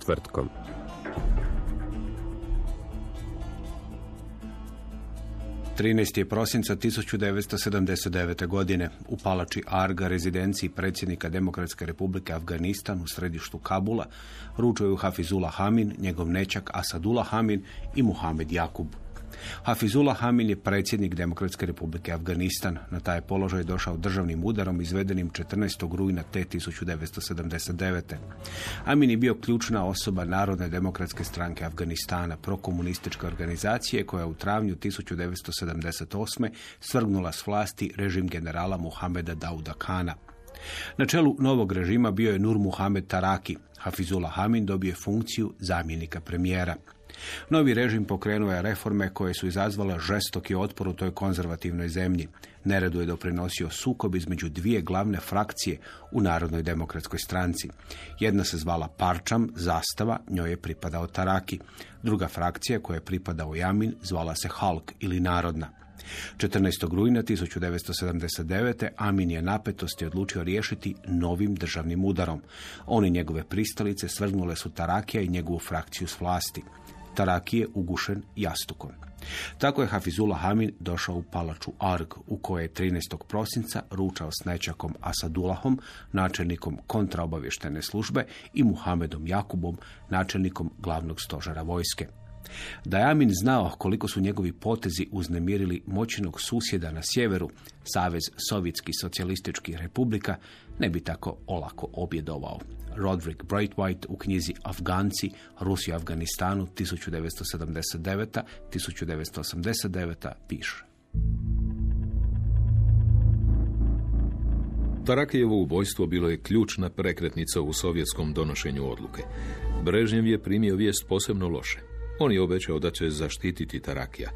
Četvrtkom. Trinaest prosinca 1979. godine u palači Arga, rezidenciji predsjednika Demokratske republike Afganistan u središtu Kabula, ručuju Hafizullah Hamin, njegov nečak Asadullah Hamin i Muhammed Jakub. Hafizullah Hamin je predsjednik Demokratske republike Afganistan. Na taj položaj došao državnim udarom izvedenim 14. rujna te 1979. Amin je bio ključna osoba Narodne demokratske stranke Afganistana, prokomunističke organizacije koja je u travnju 1978. svrgnula s vlasti režim generala Muhameda Dauda Kana. Na čelu novog režima bio je Nur Muhammed Taraki. Hafizullah Hamin dobio je funkciju zamjenika premijera. Novi režim pokrenuo je reforme koje su izazvale žestoki otpor u toj konzervativnoj zemlji. Neredu je doprinosio sukob između dvije glavne frakcije u Narodnoj demokratskoj stranci. Jedna se zvala Parčam, zastava, njoj je pripadao Taraki. Druga frakcija koja je pripadao Jamin zvala se Halk ili Narodna. 14. rujna 1979. Amin je napetosti odlučio riješiti novim državnim udarom. Oni njegove pristalice svrgnule su Tarakija i njegovu frakciju s vlasti. Tarakije ugušen jastukom. Tako je Hafizullah Hamin došao u palaču Arg, u kojoj je 13. prosinca ručao s nečakom Asadulahom, načelnikom kontraobavještene službe i Muhamedom Jakubom, načelnikom glavnog stožera vojske. Da je Amin znao koliko su njegovi potezi uznemirili moćnog susjeda na sjeveru, Savez Sovjetskih socijalističkih republika, ne bi tako olako objedovao. Roderick Brightwhite u knjizi Afganci, Rusija Afganistanu 1979-1989 piše. Tarakijevo ubojstvo bilo je ključna prekretnica u sovjetskom donošenju odluke. Brežnjev je primio vijest posebno loše. On je obećao da će zaštititi Tarakija.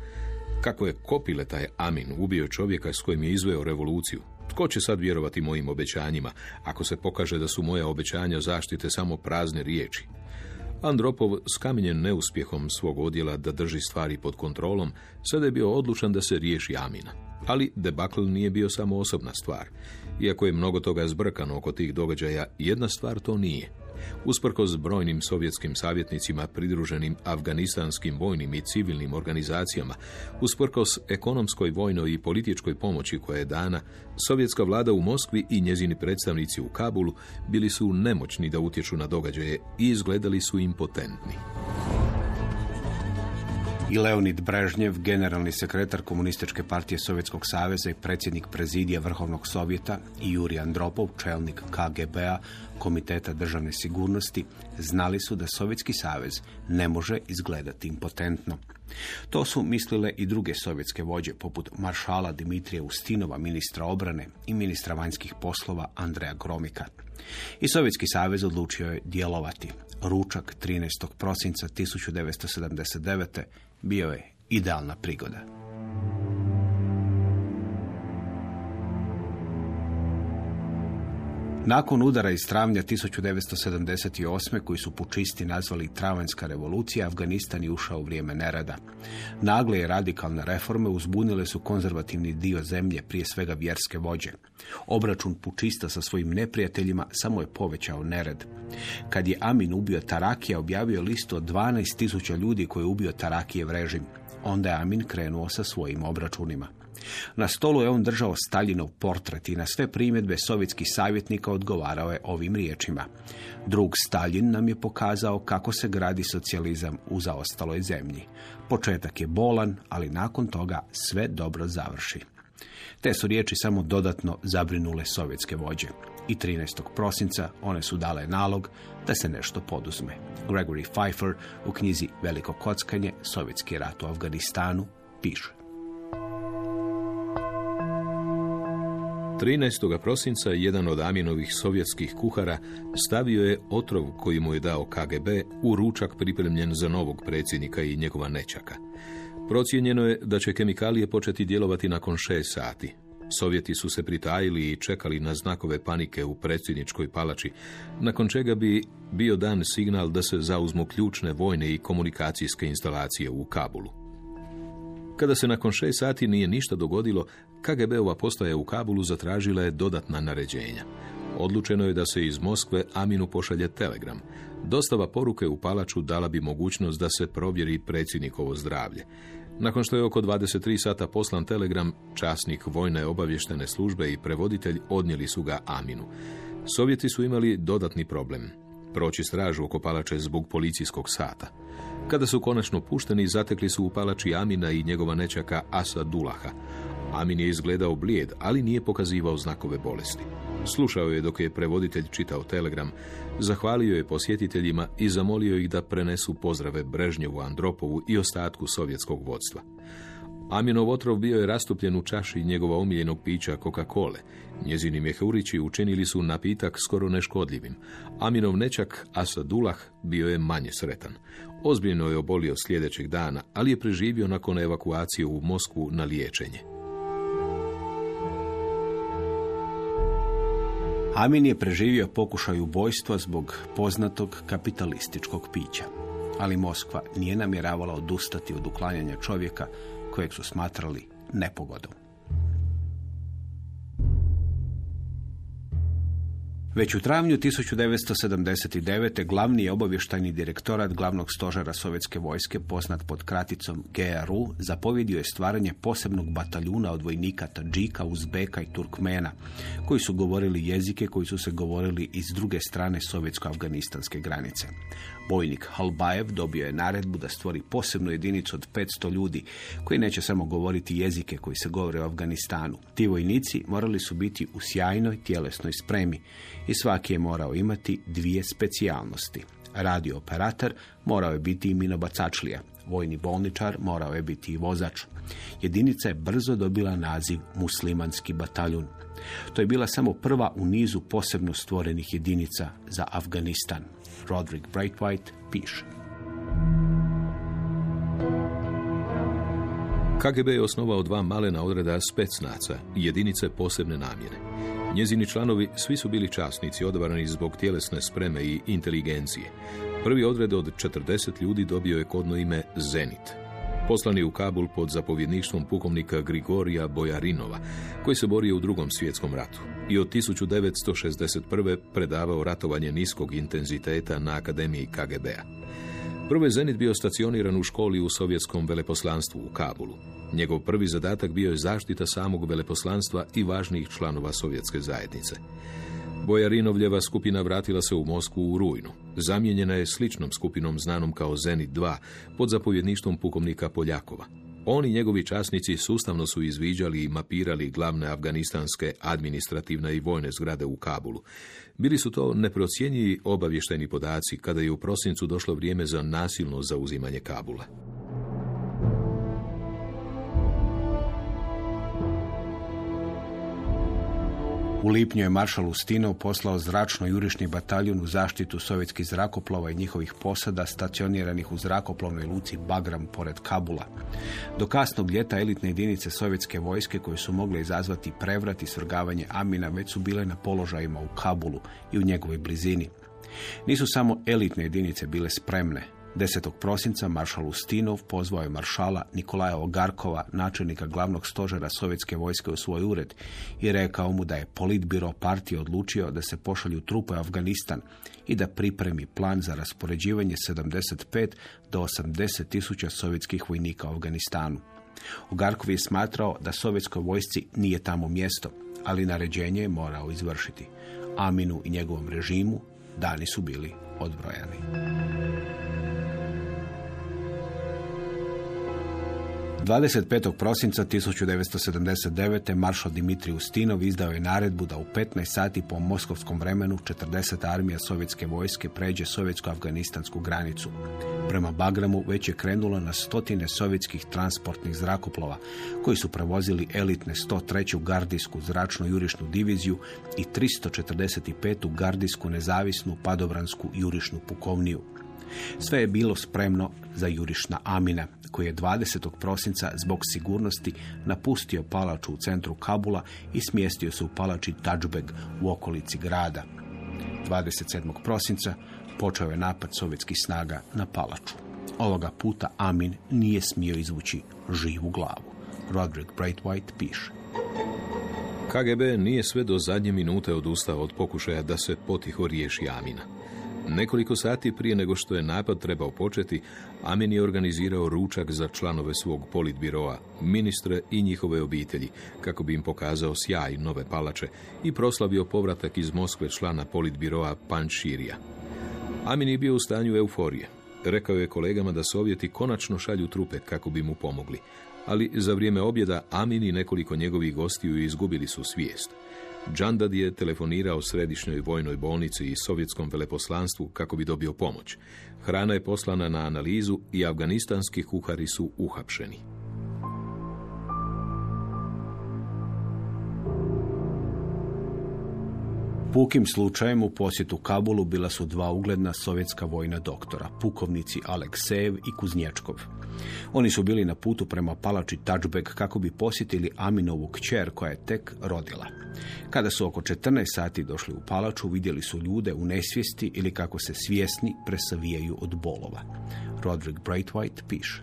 Kako je Kopile taj Amin ubio čovjeka s kojim je izveo revoluciju, tko će sad vjerovati mojim obećanjima, ako se pokaže da su moja obećanja zaštite samo prazne riječi? Andropov, skamenjen neuspjehom svog odjela da drži stvari pod kontrolom, sada je bio odlučan da se riješi Amina. Ali debakl nije bio samo osobna stvar. Iako je mnogo toga zbrkano oko tih događaja, jedna stvar to nije – Usprkos brojnim sovjetskim savjetnicima pridruženim afganistanskim vojnim i civilnim organizacijama, usprkos ekonomskoj, vojnoj i političkoj pomoći koja je dana, sovjetska vlada u Moskvi i njezini predstavnici u Kabulu bili su nemoćni da utječu na događaje i izgledali su impotentni i Leonid Brežnjev, generalni sekretar Komunističke partije Sovjetskog saveza i predsjednik prezidija Vrhovnog sovjeta i Juri Andropov, čelnik KGB-a, Komiteta državne sigurnosti, znali su da Sovjetski savez ne može izgledati impotentno. To su mislile i druge sovjetske vođe, poput maršala Dimitrija Ustinova, ministra obrane i ministra vanjskih poslova Andreja Gromika. I Sovjetski savez odlučio je djelovati. Ručak 13. prosinca 1979 bio je idealna prigoda. Nakon udara iz travnja 1978. koji su pučisti nazvali Travanjska revolucija, Afganistan je ušao u vrijeme nerada. Nagle i radikalne reforme uzbunile su konzervativni dio zemlje, prije svega vjerske vođe. Obračun pučista sa svojim neprijateljima samo je povećao nered. Kad je Amin ubio Tarakija, objavio listu od 12.000 ljudi koji je ubio Tarakijev režim. Onda je Amin krenuo sa svojim obračunima. Na stolu je on držao Staljinov portret i na sve primjedbe sovjetskih savjetnika odgovarao je ovim riječima. Drug Stalin nam je pokazao kako se gradi socijalizam u zaostaloj zemlji. Početak je bolan, ali nakon toga sve dobro završi. Te su riječi samo dodatno zabrinule sovjetske vođe. I 13. prosinca one su dale nalog da se nešto poduzme. Gregory Pfeiffer u knjizi Veliko kockanje, Sovjetski rat u Afganistanu, piše. 13. prosinca jedan od Aminovih sovjetskih kuhara stavio je otrov koji mu je dao KGB u ručak pripremljen za novog predsjednika i njegova nečaka. Procijenjeno je da će kemikalije početi djelovati nakon šest sati. Sovjeti su se pritajili i čekali na znakove panike u predsjedničkoj palači, nakon čega bi bio dan signal da se zauzmu ključne vojne i komunikacijske instalacije u Kabulu. Kada se nakon šest sati nije ništa dogodilo, KGB-ova postaja u Kabulu zatražila je dodatna naređenja. Odlučeno je da se iz Moskve Aminu pošalje telegram. Dostava poruke u palaču dala bi mogućnost da se provjeri predsjednikovo zdravlje. Nakon što je oko 23 sata poslan telegram, časnik vojne obavještene službe i prevoditelj odnijeli su ga Aminu. Sovjeti su imali dodatni problem. Proći stražu oko palače zbog policijskog sata. Kada su konačno pušteni, zatekli su u palači Amina i njegova nečaka Asa Dulaha. Amin je izgledao blijed, ali nije pokazivao znakove bolesti. Slušao je dok je prevoditelj čitao telegram, zahvalio je posjetiteljima i zamolio ih da prenesu pozdrave Brežnjevu, Andropovu i ostatku sovjetskog vodstva. Aminov otrov bio je rastupljen u čaši njegova omiljenog pića Coca-Cole. Njezini mjehurići učinili su napitak skoro neškodljivim. Aminov nečak Asadulah bio je manje sretan. Ozbiljno je obolio sljedećeg dana, ali je preživio nakon evakuacije u Moskvu na liječenje. Amin je preživio pokušaj ubojstva zbog poznatog kapitalističkog pića. Ali Moskva nije namjeravala odustati od uklanjanja čovjeka kojeg su smatrali nepogodom. Već u travnju 1979. glavni je obavještajni direktorat glavnog stožera sovjetske vojske, poznat pod kraticom GRU, zapovjedio je stvaranje posebnog bataljuna od vojnika Tadžika, Uzbeka i Turkmena, koji su govorili jezike koji su se govorili iz druge strane sovjetsko-afganistanske granice. Bojnik Halbajev dobio je naredbu da stvori posebnu jedinicu od 500 ljudi koji neće samo govoriti jezike koji se govore u Afganistanu. Ti vojnici morali su biti u sjajnoj tjelesnoj spremi i svaki je morao imati dvije specijalnosti. Radio operator morao je biti i minobacačlija, vojni bolničar morao je biti i vozač. Jedinica je brzo dobila naziv muslimanski bataljun. To je bila samo prva u nizu posebno stvorenih jedinica za Afganistan. Roderick Brightwhite piše. KGB je osnovao dva malena odreda specnaca, jedinice posebne namjene. Njezini članovi svi su bili časnici, odabrani zbog tjelesne spreme i inteligencije. Prvi odred od 40 ljudi dobio je kodno ime Zenit. Poslani u Kabul pod zapovjedništvom pukovnika Grigorija Bojarinova, koji se borio u drugom svjetskom ratu i od 1961. predavao ratovanje niskog intenziteta na Akademiji KGB-a. Prvo je Zenit bio stacioniran u školi u sovjetskom veleposlanstvu u Kabulu. Njegov prvi zadatak bio je zaštita samog veleposlanstva i važnijih članova sovjetske zajednice. Bojarinovljeva skupina vratila se u Moskvu u rujnu. Zamijenjena je sličnom skupinom znanom kao Zenit 2 pod zapovjedništvom pukovnika Poljakova. Oni njegovi časnici sustavno su izviđali i mapirali glavne afganistanske administrativne i vojne zgrade u Kabulu. Bili su to neprocjenjivi obavješteni podaci kada je u prosincu došlo vrijeme za nasilno zauzimanje Kabula. U lipnju je maršal Ustinov poslao zračno jurišni bataljon u zaštitu sovjetskih zrakoplova i njihovih posada stacioniranih u zrakoplovnoj luci Bagram pored Kabula. Do kasnog ljeta elitne jedinice sovjetske vojske koje su mogle izazvati prevrat i svrgavanje Amina već su bile na položajima u Kabulu i u njegovoj blizini. Nisu samo elitne jedinice bile spremne, 10. prosinca maršal Ustinov pozvao je maršala Nikolaja Ogarkova, načelnika glavnog stožera sovjetske vojske u svoj ured i rekao mu da je politbiro partije odlučio da se pošalju trupe u Afganistan i da pripremi plan za raspoređivanje 75 do 80 tisuća sovjetskih vojnika u Afganistanu. Ogarkov je smatrao da sovjetskoj vojsci nije tamo mjesto, ali naređenje je morao izvršiti. Aminu i njegovom režimu dani su bili odbrojani. 25. prosinca 1979. maršal Dimitrij Ustinov izdao je naredbu da u 15 sati po moskovskom vremenu 40. armija sovjetske vojske pređe sovjetsko-afganistansku granicu. Prema Bagramu već je krenulo na stotine sovjetskih transportnih zrakoplova koji su prevozili elitne 103. gardijsku zračnu jurišnu diviziju i 345. gardijsku nezavisnu padobransku jurišnu pukovniju. Sve je bilo spremno za jurišna Amina, koji je 20. prosinca zbog sigurnosti napustio palaču u centru Kabula i smjestio se u palači Tajbeg u okolici grada. 27. prosinca počeo je napad sovjetskih snaga na palaču. Ovoga puta Amin nije smio izvući živu glavu. Roderick Braithwaite piše. KGB nije sve do zadnje minute odustao od pokušaja da se potiho riješi Amina. Nekoliko sati prije nego što je napad trebao početi, Amin je organizirao ručak za članove svog politbiroa, ministre i njihove obitelji, kako bi im pokazao sjaj nove palače i proslavio povratak iz Moskve člana politbiroa Panširija. Amin je bio u stanju euforije. Rekao je kolegama da Sovjeti konačno šalju trupe kako bi mu pomogli, ali za vrijeme objeda Amin i nekoliko njegovih gostiju izgubili su svijest. Džandad je telefonirao središnjoj vojnoj bolnici i sovjetskom veleposlanstvu kako bi dobio pomoć. Hrana je poslana na analizu i afganistanski kuhari su uhapšeni. Pukim slučajem u posjetu Kabulu bila su dva ugledna sovjetska vojna doktora, pukovnici Aleksejev i Kuznječkov. Oni su bili na putu prema palači Tačbek kako bi posjetili Aminovu kćer koja je tek rodila. Kada su oko 14 sati došli u palaču, vidjeli su ljude u nesvijesti ili kako se svjesni presavijaju od bolova. Roderick Braithwaite piše.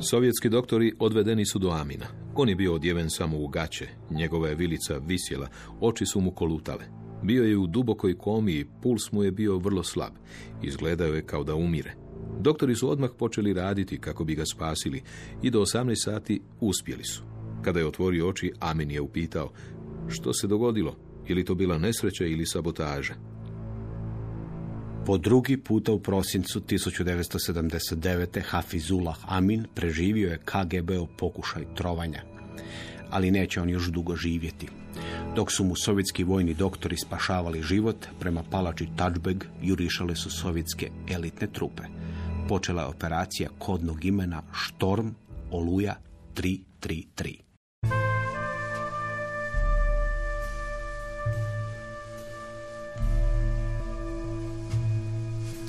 Sovjetski doktori odvedeni su do Amina. On je bio odjeven samo u gaće, njegova je vilica visjela, oči su mu kolutale. Bio je u dubokoj komi i puls mu je bio vrlo slab. Izgledao je kao da umire. Doktori su odmah počeli raditi kako bi ga spasili i do 18 sati uspjeli su. Kada je otvorio oči, Amin je upitao što se dogodilo, je li to bila nesreća ili sabotaža. Po drugi puta u prosincu 1979. Hafizullah Amin preživio je KGB-o pokušaj trovanja. Ali neće on još dugo živjeti. Dok su mu sovjetski vojni doktori spašavali život, prema palači Tačbeg jurišale su sovjetske elitne trupe. Počela je operacija kodnog imena Štorm Oluja 333.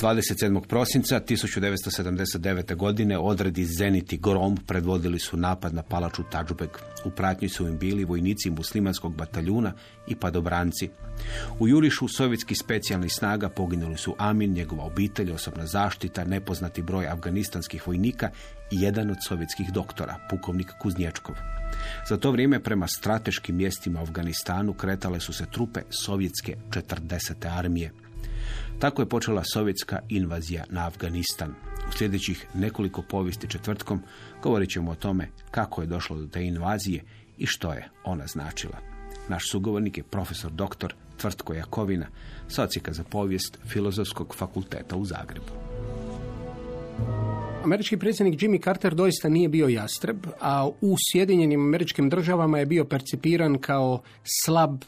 27. prosinca 1979. godine odredi Zenit i Grom predvodili su napad na palaču Tađubeg. U pratnji su im bili vojnici muslimanskog bataljuna i padobranci. U jurišu sovjetskih specijalnih snaga poginuli su Amin, njegova obitelj, osobna zaštita, nepoznati broj afganistanskih vojnika i jedan od sovjetskih doktora, pukovnik Kuznječkov. Za to vrijeme prema strateškim mjestima u Afganistanu kretale su se trupe sovjetske 40. armije. Tako je počela sovjetska invazija na Afganistan. U sljedećih nekoliko povijesti četvrtkom govorit ćemo o tome kako je došlo do te invazije i što je ona značila. Naš sugovornik je profesor doktor Tvrtko Jakovina, socijaka za povijest Filozofskog fakulteta u Zagrebu. Američki predsjednik Jimmy Carter doista nije bio jastreb, a u Sjedinjenim američkim državama je bio percipiran kao slab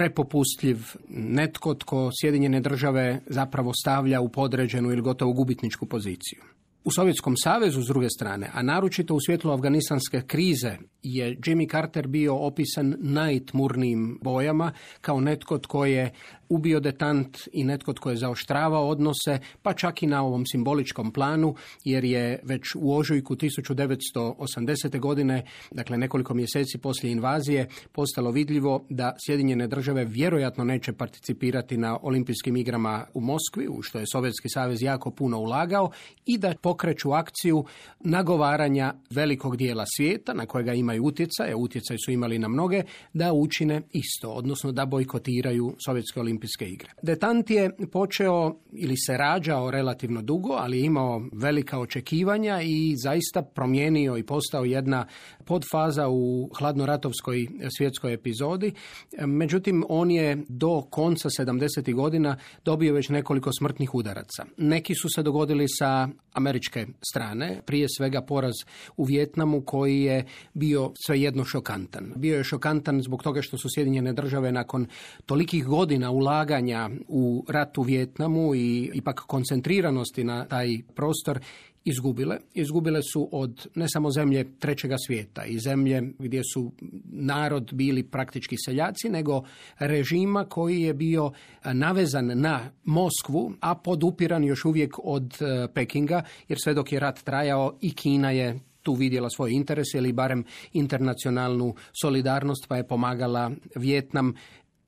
prepopustljiv, netko tko Sjedinjene države zapravo stavlja u podređenu ili gotovo gubitničku poziciju. U Sovjetskom savezu s druge strane, a naročito u svjetlu afganistanske krize, je Jimmy Carter bio opisan najtmurnijim bojama kao netko tko je ubio detant i netko tko je zaoštravao odnose, pa čak i na ovom simboličkom planu, jer je već u ožujku 1980. godine, dakle nekoliko mjeseci poslije invazije, postalo vidljivo da Sjedinjene države vjerojatno neće participirati na olimpijskim igrama u Moskvi, u što je Sovjetski savez jako puno ulagao, i da pokreću akciju nagovaranja velikog dijela svijeta, na kojega imaju utjecaj, a utjecaj su imali na mnoge, da učine isto, odnosno da bojkotiraju Sovjetske olimpijske olimpijske igre. Detant je počeo ili se rađao relativno dugo, ali je imao velika očekivanja i zaista promijenio i postao jedna podfaza u hladnoratovskoj svjetskoj epizodi. Međutim, on je do konca 70. godina dobio već nekoliko smrtnih udaraca. Neki su se dogodili sa američke strane, prije svega poraz u Vjetnamu koji je bio svejedno šokantan. Bio je šokantan zbog toga što su Sjedinjene države nakon tolikih godina ulaganja u rat u Vjetnamu i ipak koncentriranosti na taj prostor izgubile. Izgubile su od ne samo zemlje trećega svijeta i zemlje gdje su narod bili praktički seljaci, nego režima koji je bio navezan na Moskvu, a podupiran još uvijek od e, Pekinga, jer sve dok je rat trajao i Kina je tu vidjela svoje interese ili barem internacionalnu solidarnost pa je pomagala Vjetnam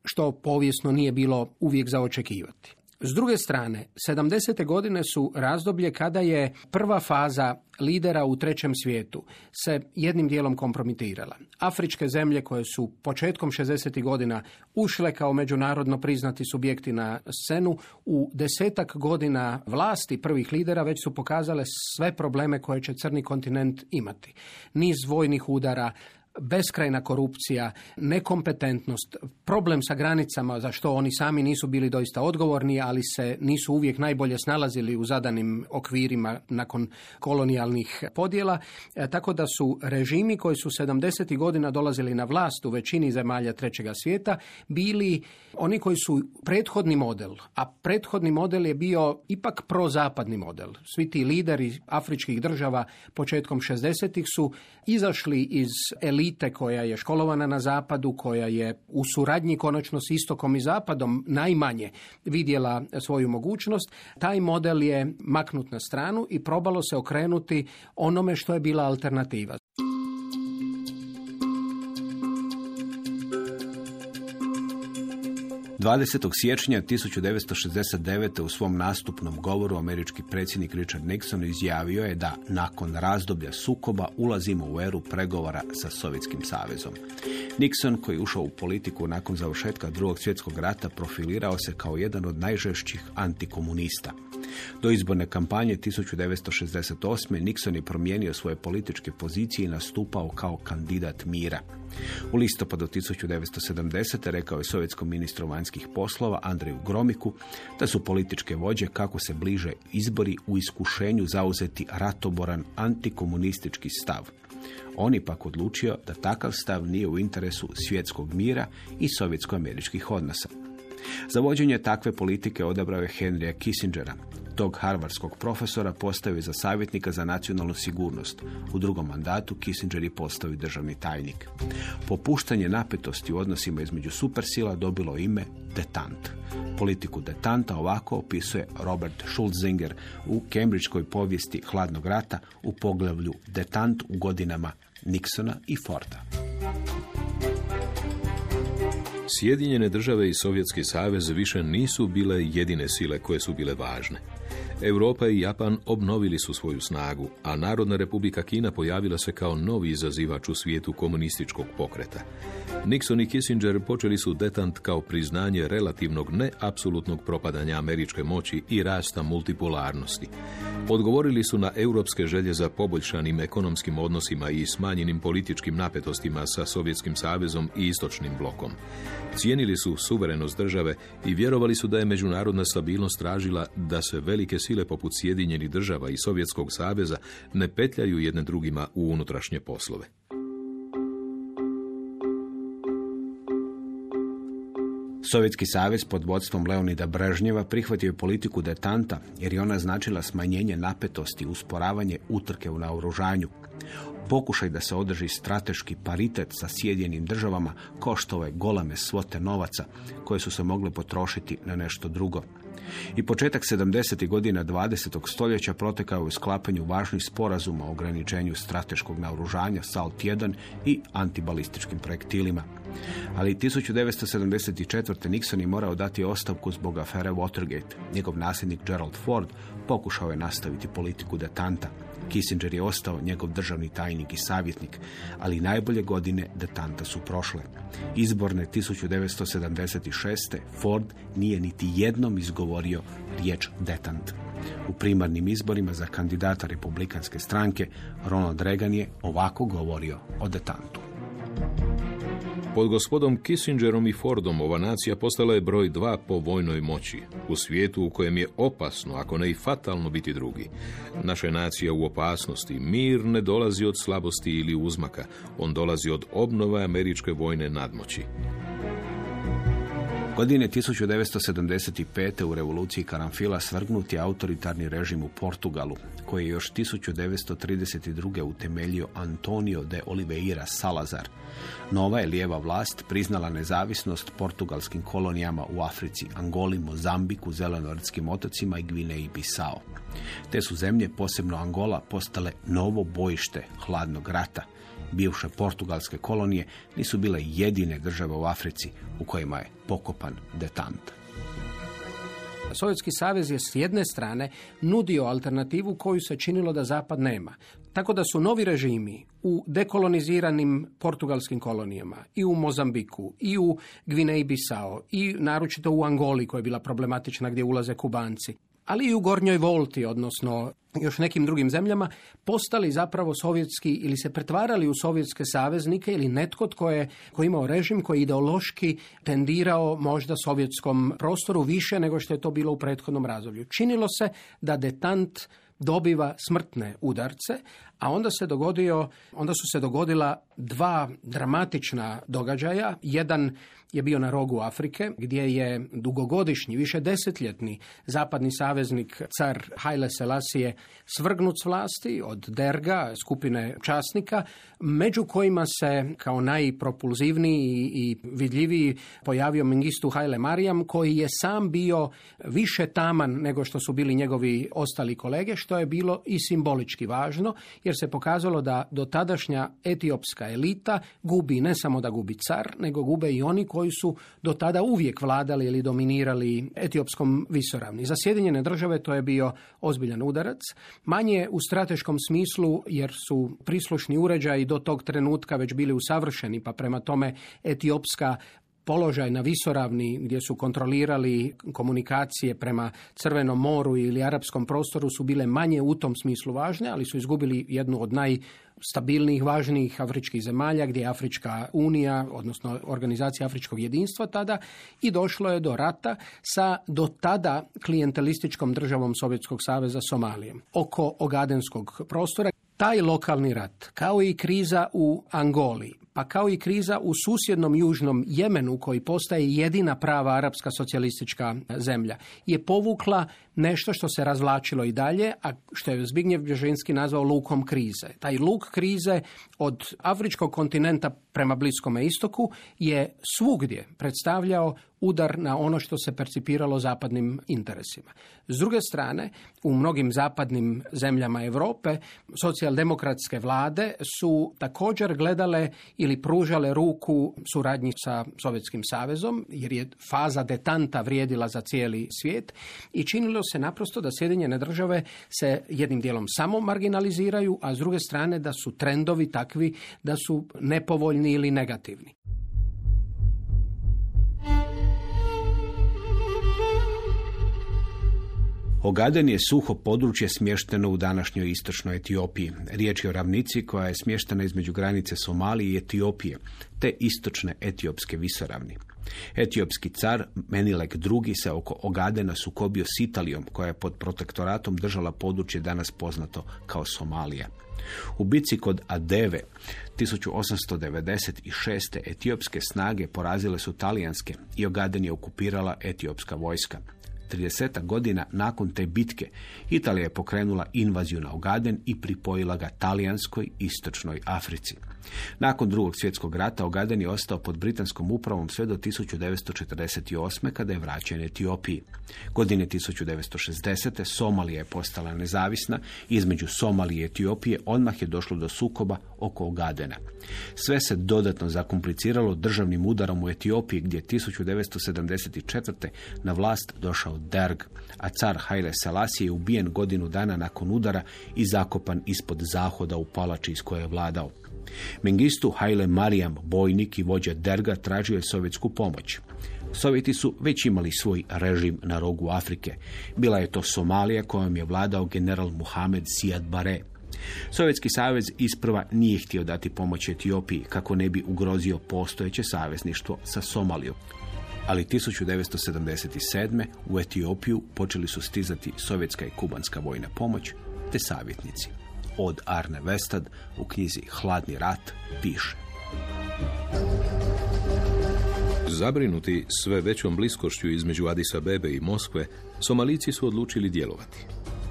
što povijesno nije bilo uvijek za očekivati. S druge strane, 70. godine su razdoblje kada je prva faza lidera u trećem svijetu se jednim dijelom kompromitirala. Afričke zemlje koje su početkom 60. godina ušle kao međunarodno priznati subjekti na scenu, u desetak godina vlasti prvih lidera već su pokazale sve probleme koje će crni kontinent imati. Niz vojnih udara, beskrajna korupcija, nekompetentnost, problem sa granicama za što oni sami nisu bili doista odgovorni, ali se nisu uvijek najbolje snalazili u zadanim okvirima nakon kolonijalnih podjela, e, tako da su režimi koji su 70. godina dolazili na vlast u većini zemalja trećega svijeta bili oni koji su prethodni model, a prethodni model je bio ipak prozapadni model. Svi ti lideri afričkih država početkom 60. su izašli iz elite koja je školovana na zapadu, koja je u suradnji konačno s istokom i zapadom najmanje vidjela svoju mogućnost. Taj model je maknut na stranu i probalo se okrenuti onome što je bila alternativa. 20. siječnja 1969. u svom nastupnom govoru američki predsjednik Richard Nixon izjavio je da nakon razdoblja sukoba ulazimo u eru pregovora sa Sovjetskim savezom. Nixon, koji je ušao u politiku nakon završetka drugog svjetskog rata, profilirao se kao jedan od najžešćih antikomunista. Do izborne kampanje 1968. Nixon je promijenio svoje političke pozicije i nastupao kao kandidat mira. U listopadu 1970. rekao je sovjetskom ministru vanjskih poslova Andreju Gromiku da su političke vođe kako se bliže izbori u iskušenju zauzeti ratoboran antikomunistički stav. On pak odlučio da takav stav nije u interesu svjetskog mira i sovjetsko-američkih odnosa. Za vođenje takve politike odabrao je Henrya Kissingera, tog harvarskog profesora postavio za savjetnika za nacionalnu sigurnost. U drugom mandatu Kissinger je postao državni tajnik. Popuštanje napetosti u odnosima između supersila dobilo ime detant. Politiku detanta ovako opisuje Robert Schulzinger u Cambridgeskoj povijesti hladnog rata u poglavlju Detant u godinama Nixona i Forda. Sjedinjene države i Sovjetski savez više nisu bile jedine sile koje su bile važne. Europa i Japan obnovili su svoju snagu, a Narodna republika Kina pojavila se kao novi izazivač u svijetu komunističkog pokreta. Nixon i Kissinger počeli su detant kao priznanje relativnog neapsolutnog propadanja američke moći i rasta multipolarnosti. Odgovorili su na europske želje za poboljšanim ekonomskim odnosima i smanjenim političkim napetostima sa Sovjetskim savezom i istočnim blokom. Cijenili su suverenost države i vjerovali su da je međunarodna stabilnost tražila da se velike sile poput Sjedinjenih država i Sovjetskog saveza ne petljaju jedne drugima u unutrašnje poslove. Sovjetski savez pod vodstvom Leonida Brežnjeva prihvatio je politiku detanta jer je ona značila smanjenje napetosti, usporavanje utrke u naoružanju. Pokušaj da se održi strateški paritet sa Sjedinjenim državama koštove goleme svote novaca koje su se mogle potrošiti na nešto drugo. I početak 70. godina 20. stoljeća protekao je u sklapanju važnih sporazuma o ograničenju strateškog naoružanja SALT 1 i antibalističkim projektilima. Ali 1974. Nixon je morao dati ostavku zbog afere Watergate. Njegov nasljednik Gerald Ford pokušao je nastaviti politiku detanta. Kissinger je ostao njegov državni tajnik i savjetnik, ali najbolje godine detanta su prošle. Izborne 1976. Ford nije niti jednom izgovorio riječ detant. U primarnim izborima za kandidata republikanske stranke Ronald Reagan je ovako govorio o detantu. Pod gospodom Kissingerom i Fordom ova nacija postala je broj dva po vojnoj moći, u svijetu u kojem je opasno, ako ne i fatalno biti drugi. Naša nacija u opasnosti, mir ne dolazi od slabosti ili uzmaka, on dolazi od obnova američke vojne nadmoći. Godine 1975. u revoluciji Karamfila svrgnut je autoritarni režim u Portugalu, koji je još 1932. utemeljio Antonio de Oliveira Salazar. Nova je lijeva vlast priznala nezavisnost portugalskim kolonijama u Africi, Angoli, Mozambiku, Zelenorskim otocima i Gvineji Bisao. Te su zemlje, posebno Angola, postale novo bojište hladnog rata – bivše portugalske kolonije nisu bile jedine države u Africi u kojima je pokopan detant. Sovjetski savez je s jedne strane nudio alternativu koju se činilo da Zapad nema. Tako da su novi režimi u dekoloniziranim portugalskim kolonijama i u Mozambiku i u Gvineji Bisao i naročito u Angoli koja je bila problematična gdje ulaze Kubanci ali i u Gornjoj Volti, odnosno još nekim drugim zemljama, postali zapravo sovjetski ili se pretvarali u sovjetske saveznike ili netko tko je koji imao režim koji ideološki tendirao možda sovjetskom prostoru više nego što je to bilo u prethodnom razdoblju. Činilo se da detant dobiva smrtne udarce, a onda se dogodio, onda su se dogodila dva dramatična događaja. Jedan je bio na rogu Afrike, gdje je dugogodišnji, više desetljetni zapadni saveznik car Haile Selassie svrgnut s vlasti od Derga, skupine časnika, među kojima se kao najpropulzivniji i vidljiviji pojavio Mengistu Haile Mariam, koji je sam bio više taman nego što su bili njegovi ostali kolege, što je bilo i simbolički važno, jer se pokazalo da do tadašnja etiopska elita gubi ne samo da gubi car, nego gube i oni koji su do tada uvijek vladali ili dominirali etiopskom visoravni. Za Sjedinjene države to je bio ozbiljan udarac, manje u strateškom smislu jer su prislušni uređaji do tog trenutka već bili usavršeni, pa prema tome etiopska položaj na visoravni gdje su kontrolirali komunikacije prema Crvenom moru ili arapskom prostoru su bile manje u tom smislu važne, ali su izgubili jednu od najstabilnijih, važnijih afričkih zemalja gdje je Afrička unija, odnosno organizacija Afričkog jedinstva tada i došlo je do rata sa do tada klijentelističkom državom Sovjetskog saveza Somalijem oko Ogadenskog prostora. Taj lokalni rat, kao i kriza u Angoli, pa kao i kriza u susjednom južnom Jemenu, koji postaje jedina prava arapska socijalistička zemlja, je povukla nešto što se razvlačilo i dalje, a što je Zbignjev Bježinski nazvao lukom krize. Taj luk krize od afričkog kontinenta prema Bliskome istoku je svugdje predstavljao udar na ono što se percipiralo zapadnim interesima. S druge strane, u mnogim zapadnim zemljama Europe socijaldemokratske vlade su također gledale ili pružale ruku suradnji sa Sovjetskim savezom, jer je faza detanta vrijedila za cijeli svijet i činilo se naprosto da Sjedinjene države se jednim dijelom samo marginaliziraju, a s druge strane da su trendovi takvi da su nepovoljni ili negativni. Ogaden je suho područje smješteno u današnjoj istočnoj Etiopiji. Riječ je o ravnici koja je smještena između granice Somalije i Etiopije, te istočne etiopske visoravni. Etiopski car Menilek II se oko Ogadena sukobio s Italijom, koja je pod protektoratom držala područje danas poznato kao Somalija. U bici kod Adeve 1896. etiopske snage porazile su talijanske i Ogaden je okupirala etiopska vojska. 30 godina nakon te bitke Italija je pokrenula invaziju na Ogaden i pripojila ga talijanskoj istočnoj Africi. Nakon drugog svjetskog rata Ogaden je ostao pod britanskom upravom sve do 1948. kada je vraćen Etiopiji. Godine 1960. Somalija je postala nezavisna. Između Somalije i Etiopije odmah je došlo do sukoba oko Ogadena. Sve se dodatno zakompliciralo državnim udarom u Etiopiji gdje je 1974. na vlast došao Derg, a car Haile Selassie je ubijen godinu dana nakon udara i zakopan ispod zahoda u palači iz koje je vladao. Mengistu Haile Marijam, bojnik i vođa Derga, tražio je sovjetsku pomoć. Sovjeti su već imali svoj režim na rogu Afrike. Bila je to Somalija kojom je vladao general Muhammed Siad Bare. Sovjetski savez isprva nije htio dati pomoć Etiopiji kako ne bi ugrozio postojeće savezništvo sa Somalijom. Ali 1977. u Etiopiju počeli su stizati sovjetska i kubanska vojna pomoć te savjetnici od Arne Vestad u knjizi Hladni rat piše. Zabrinuti sve većom bliskošću između Adisa Bebe i Moskve, Somalici su odlučili djelovati.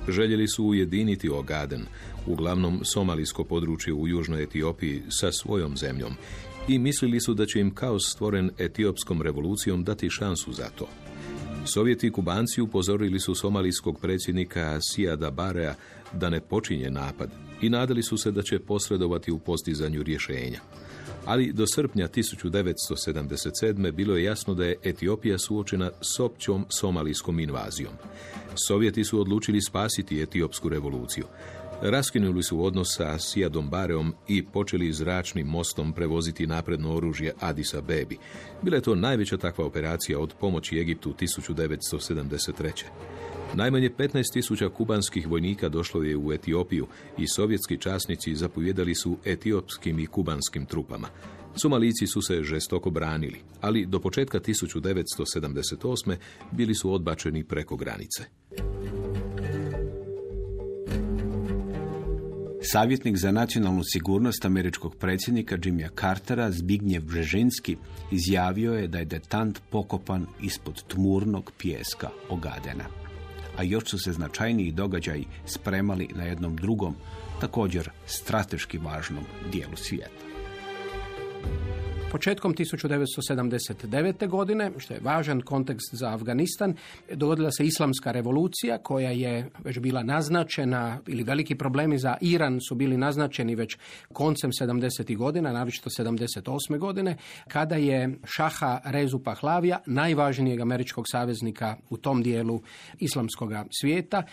Željeli su ujediniti Ogaden, uglavnom somalijsko područje u južnoj Etiopiji, sa svojom zemljom i mislili su da će im kaos stvoren etiopskom revolucijom dati šansu za to. Sovjeti i Kubanci upozorili su somalijskog predsjednika Sijada Barea da ne počinje napad i nadali su se da će posredovati u postizanju rješenja. Ali do srpnja 1977. bilo je jasno da je Etiopija suočena s općom somalijskom invazijom. Sovjeti su odlučili spasiti etiopsku revoluciju. Raskinuli su odnos sa Sijadom Bareom i počeli zračnim mostom prevoziti napredno oružje Adisa Bebi. Bila je to najveća takva operacija od pomoći Egiptu 1973. Najmanje 15.000 kubanskih vojnika došlo je u Etiopiju i sovjetski časnici zapovjedali su etiopskim i kubanskim trupama. Somalici su se žestoko branili, ali do početka 1978. bili su odbačeni preko granice. Savjetnik za nacionalnu sigurnost američkog predsjednika Jimmya Cartera Zbignjev Bžežinski izjavio je da je detant pokopan ispod tmurnog pijeska Ogadena. A još su se značajniji događaji spremali na jednom drugom, također strateški važnom dijelu svijeta. Početkom 1979. godine, što je važan kontekst za Afganistan, dogodila se islamska revolucija koja je već bila naznačena ili veliki problemi za Iran su bili naznačeni već koncem 70. godina, naročito 78. godine, kada je Šaha Rezu Pahlavija, najvažnijeg američkog saveznika u tom dijelu islamskog svijeta,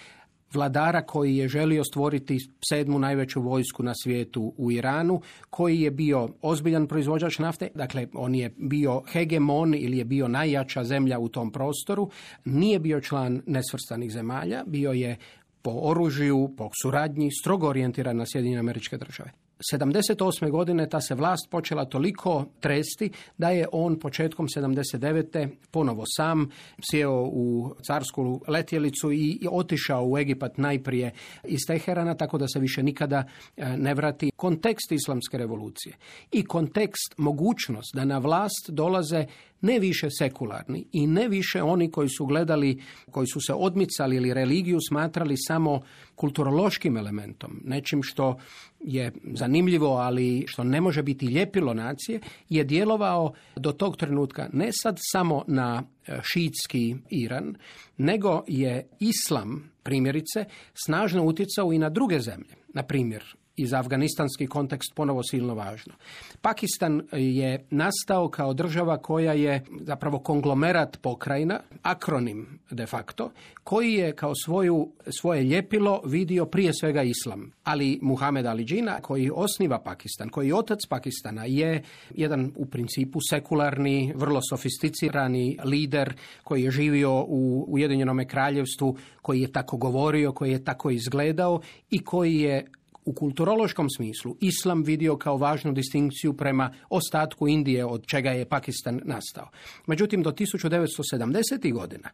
vladara koji je želio stvoriti sedmu najveću vojsku na svijetu u Iranu, koji je bio ozbiljan proizvođač nafte, dakle on je bio hegemon ili je bio najjača zemlja u tom prostoru, nije bio član nesvrstanih zemalja, bio je po oružju, po suradnji, strogo orijentiran na Sjedinjene američke države. 78. godine ta se vlast počela toliko tresti da je on početkom 79. ponovo sam sjeo u carsku letjelicu i otišao u Egipat najprije iz Teherana tako da se više nikada e, ne vrati. Kontekst islamske revolucije i kontekst mogućnost da na vlast dolaze ne više sekularni i ne više oni koji su gledali, koji su se odmicali ili religiju smatrali samo kulturološkim elementom, nečim što je zanimljivo, ali što ne može biti ljepilo nacije, je djelovao do tog trenutka ne sad samo na e, šiitski Iran, nego je islam, primjerice, snažno utjecao i na druge zemlje. Na primjer, i za afganistanski kontekst ponovo silno važno. Pakistan je nastao kao država koja je zapravo konglomerat pokrajina, akronim de facto, koji je kao svoju, svoje ljepilo vidio prije svega islam. Ali Muhammed Ali Džina, koji osniva Pakistan, koji je otac Pakistana, je jedan u principu sekularni, vrlo sofisticirani lider koji je živio u Ujedinjenome kraljevstvu, koji je tako govorio, koji je tako izgledao i koji je u kulturološkom smislu islam vidio kao važnu distinkciju prema ostatku Indije od čega je Pakistan nastao. Međutim, do 1970. godina,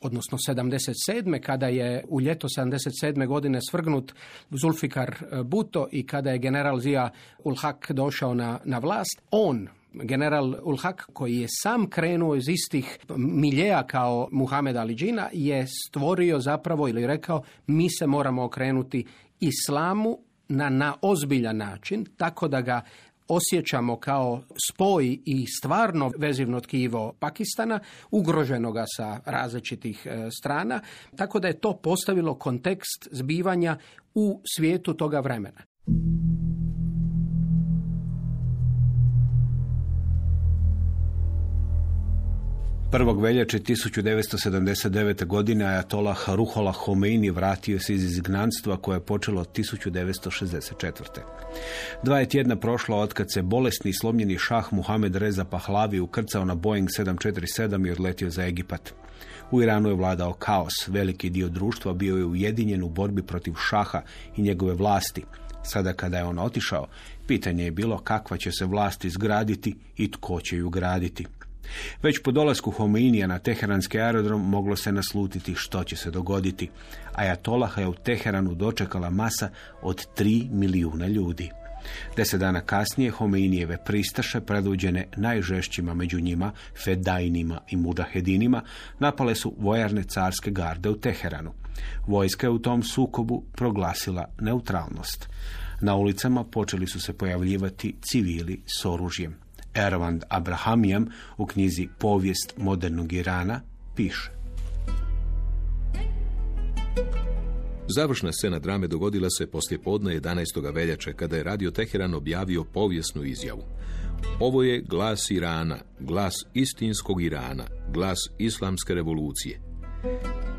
odnosno 77. kada je u ljeto 77. godine svrgnut Zulfikar Buto i kada je general Zia ul Haq došao na, na vlast, on general Ulhak, koji je sam krenuo iz istih miljeja kao Muhammed Ali Džina, je stvorio zapravo ili rekao mi se moramo okrenuti islamu na, na ozbiljan način, tako da ga osjećamo kao spoj i stvarno vezivno tkivo Pakistana, ugroženoga sa različitih e, strana, tako da je to postavilo kontekst zbivanja u svijetu toga vremena. 1. veljače 1979. godine Ajatolah Ruhola Homeini vratio se iz izgnanstva koje je počelo 1964. Dva je tjedna prošlo od kad se bolesni i slomljeni šah Muhammed Reza Pahlavi ukrcao na Boeing 747 i odletio za Egipat. U Iranu je vladao kaos. Veliki dio društva bio je ujedinjen u borbi protiv šaha i njegove vlasti. Sada kada je on otišao, pitanje je bilo kakva će se vlast izgraditi i tko će ju graditi. Već po dolasku Homeinija na teheranski aerodrom moglo se naslutiti što će se dogoditi. Ajatolaha je u Teheranu dočekala masa od 3 milijuna ljudi. Deset dana kasnije Homeinijeve pristaše, predvođene najžešćima među njima, Fedajnima i Mudahedinima, napale su vojarne carske garde u Teheranu. Vojska je u tom sukobu proglasila neutralnost. Na ulicama počeli su se pojavljivati civili s oružjem. Ervand Abrahamijam u knjizi Povijest modernog Irana piše. Završna scena drame dogodila se poslije podne 11. veljače kada je Radio Teheran objavio povijesnu izjavu. Ovo je glas Irana, glas istinskog Irana, glas islamske revolucije.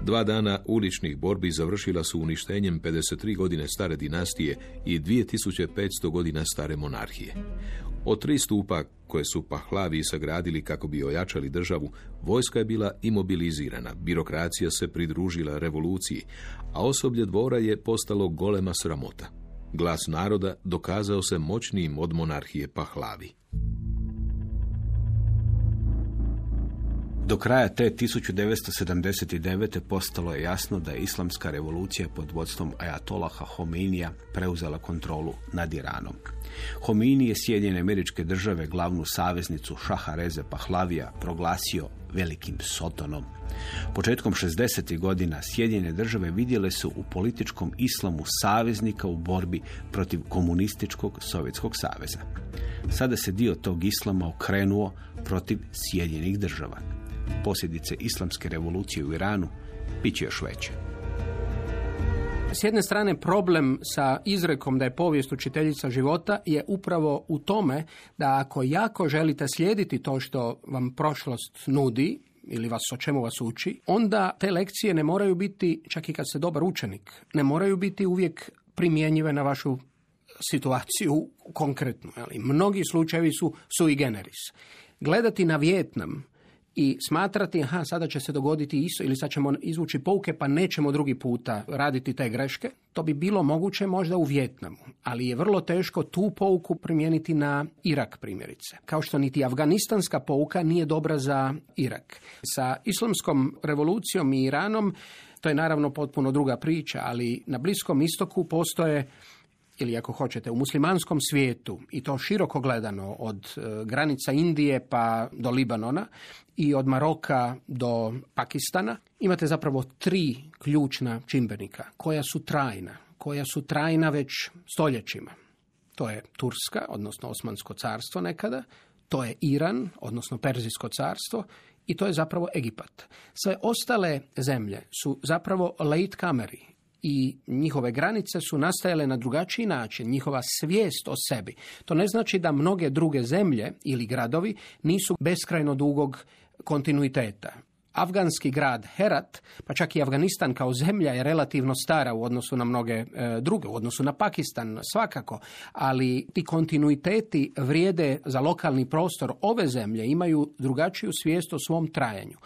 Dva dana uličnih borbi završila su uništenjem 53 godine stare dinastije i 2500 godina stare monarhije. Od tri stupa koje su Pahlavi sagradili kako bi ojačali državu, vojska je bila imobilizirana, birokracija se pridružila revoluciji, a osoblje dvora je postalo golema sramota. Glas naroda dokazao se moćnijim od monarhije Pahlavi. Do kraja te 1979. postalo je jasno da je islamska revolucija pod vodstvom Ajatolaha Homeinija preuzela kontrolu nad Iranom. Homeini je Sjedinjene američke države glavnu saveznicu Šaha Reze Pahlavija proglasio velikim sotonom. Početkom 60. godina Sjedinjene države vidjele su u političkom islamu saveznika u borbi protiv komunističkog Sovjetskog saveza. Sada se dio tog islama okrenuo protiv Sjedinjenih država posljedice islamske revolucije u Iranu bit će još veće. S jedne strane problem sa izrekom da je povijest učiteljica života je upravo u tome da ako jako želite slijediti to što vam prošlost nudi ili vas o čemu vas uči, onda te lekcije ne moraju biti, čak i kad ste dobar učenik, ne moraju biti uvijek primjenjive na vašu situaciju konkretnu. Ali mnogi slučajevi su sui generis. Gledati na Vjetnam i smatrati, aha, sada će se dogoditi isto ili sad ćemo izvući pouke pa nećemo drugi puta raditi te greške, to bi bilo moguće možda u Vjetnamu, ali je vrlo teško tu pouku primijeniti na Irak primjerice. Kao što niti afganistanska pouka nije dobra za Irak. Sa islamskom revolucijom i Iranom to je naravno potpuno druga priča, ali na Bliskom istoku postoje ili ako hoćete u muslimanskom svijetu i to široko gledano od e, granica Indije pa do Libanona i od Maroka do Pakistana imate zapravo tri ključna čimbenika koja su trajna, koja su trajna već stoljećima. To je Turska, odnosno Osmansko carstvo nekada, to je Iran, odnosno Perzijsko carstvo i to je zapravo Egipat. Sve ostale zemlje su zapravo late kameri i njihove granice su nastajale na drugačiji način, njihova svijest o sebi. To ne znači da mnoge druge zemlje ili gradovi nisu beskrajno dugog kontinuiteta. Afganski grad Herat, pa čak i Afganistan kao zemlja je relativno stara u odnosu na mnoge e, druge, u odnosu na Pakistan svakako, ali ti kontinuiteti vrijede za lokalni prostor ove zemlje imaju drugačiju svijest o svom trajanju.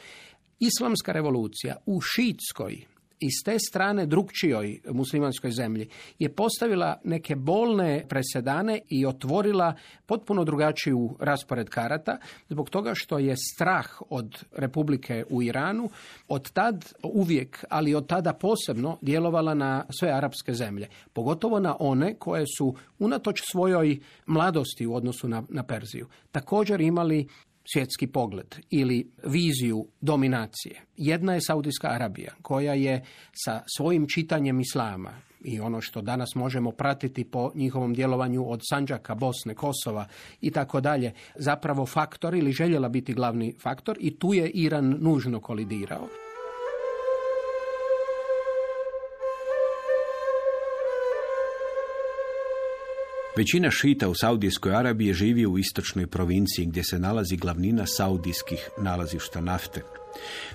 Islamska revolucija u šitskoj i s te strane drugčijoj muslimanskoj zemlji je postavila neke bolne presedane i otvorila potpuno drugačiju raspored karata zbog toga što je strah od republike u Iranu od tad uvijek, ali od tada posebno djelovala na sve arapske zemlje, pogotovo na one koje su unatoč svojoj mladosti u odnosu na, na Perziju također imali svjetski pogled ili viziju dominacije. Jedna je Saudijska Arabija koja je sa svojim čitanjem islama i ono što danas možemo pratiti po njihovom djelovanju od Sanđaka, Bosne, Kosova i tako dalje, zapravo faktor ili željela biti glavni faktor i tu je Iran nužno kolidirao. Većina šita u Saudijskoj Arabiji živi u istočnoj provinciji gdje se nalazi glavnina saudijskih nalazišta nafte.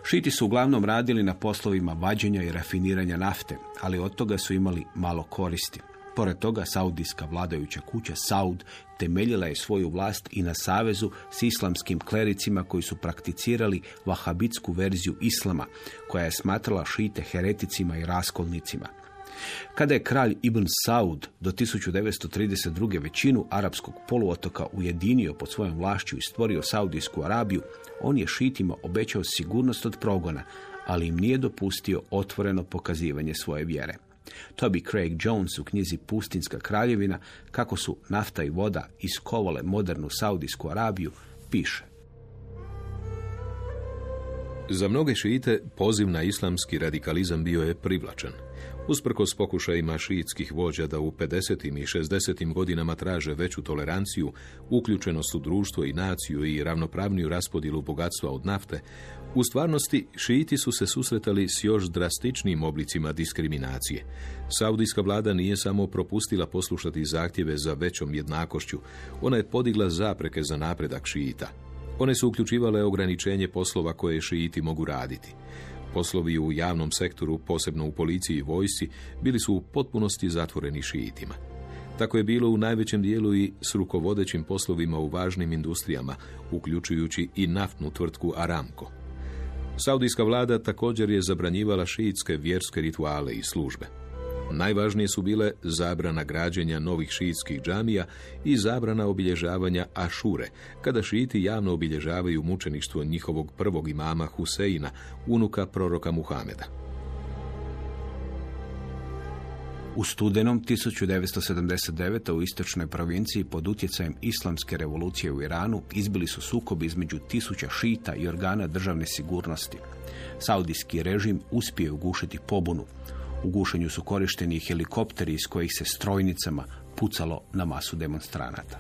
Šiti su uglavnom radili na poslovima vađenja i rafiniranja nafte, ali od toga su imali malo koristi. Pored toga, saudijska vladajuća kuća Saud temeljila je svoju vlast i na savezu s islamskim klericima koji su prakticirali vahabitsku verziju islama, koja je smatrala šite hereticima i raskolnicima. Kada je kralj Ibn Saud do 1932. većinu arapskog poluotoka ujedinio pod svojom vlašću i stvorio Saudijsku Arabiju, on je šitima obećao sigurnost od progona, ali im nije dopustio otvoreno pokazivanje svoje vjere. Toby Craig Jones u knjizi Pustinska kraljevina, kako su nafta i voda iskovale modernu Saudijsku Arabiju, piše. Za mnoge šite poziv na islamski radikalizam bio je privlačan. Usprkos pokušajima šiitskih vođa da u 50. i 60. godinama traže veću toleranciju, uključenost u društvo i naciju i ravnopravniju raspodjelu bogatstva od nafte, u stvarnosti šiiti su se susretali s još drastičnim oblicima diskriminacije. Saudijska vlada nije samo propustila poslušati zahtjeve za većom jednakošću, ona je podigla zapreke za napredak šiita. One su uključivale ograničenje poslova koje šiiti mogu raditi. Poslovi u javnom sektoru, posebno u policiji i vojsci, bili su u potpunosti zatvoreni šiitima. Tako je bilo u najvećem dijelu i s rukovodećim poslovima u važnim industrijama, uključujući i naftnu tvrtku Aramco. Saudijska vlada također je zabranjivala šiitske vjerske rituale i službe. Najvažnije su bile zabrana građenja novih šiitskih džamija i zabrana obilježavanja Ašure, kada šiti javno obilježavaju mučeništvo njihovog prvog imama Huseina, unuka proroka Muhameda. U studenom 1979. u istočnoj provinciji pod utjecajem islamske revolucije u Iranu izbili su sukobi između tisuća šita i organa državne sigurnosti. Saudijski režim uspio ugušiti pobunu. U gušenju su korišteni helikopteri iz kojih se strojnicama pucalo na masu demonstranata.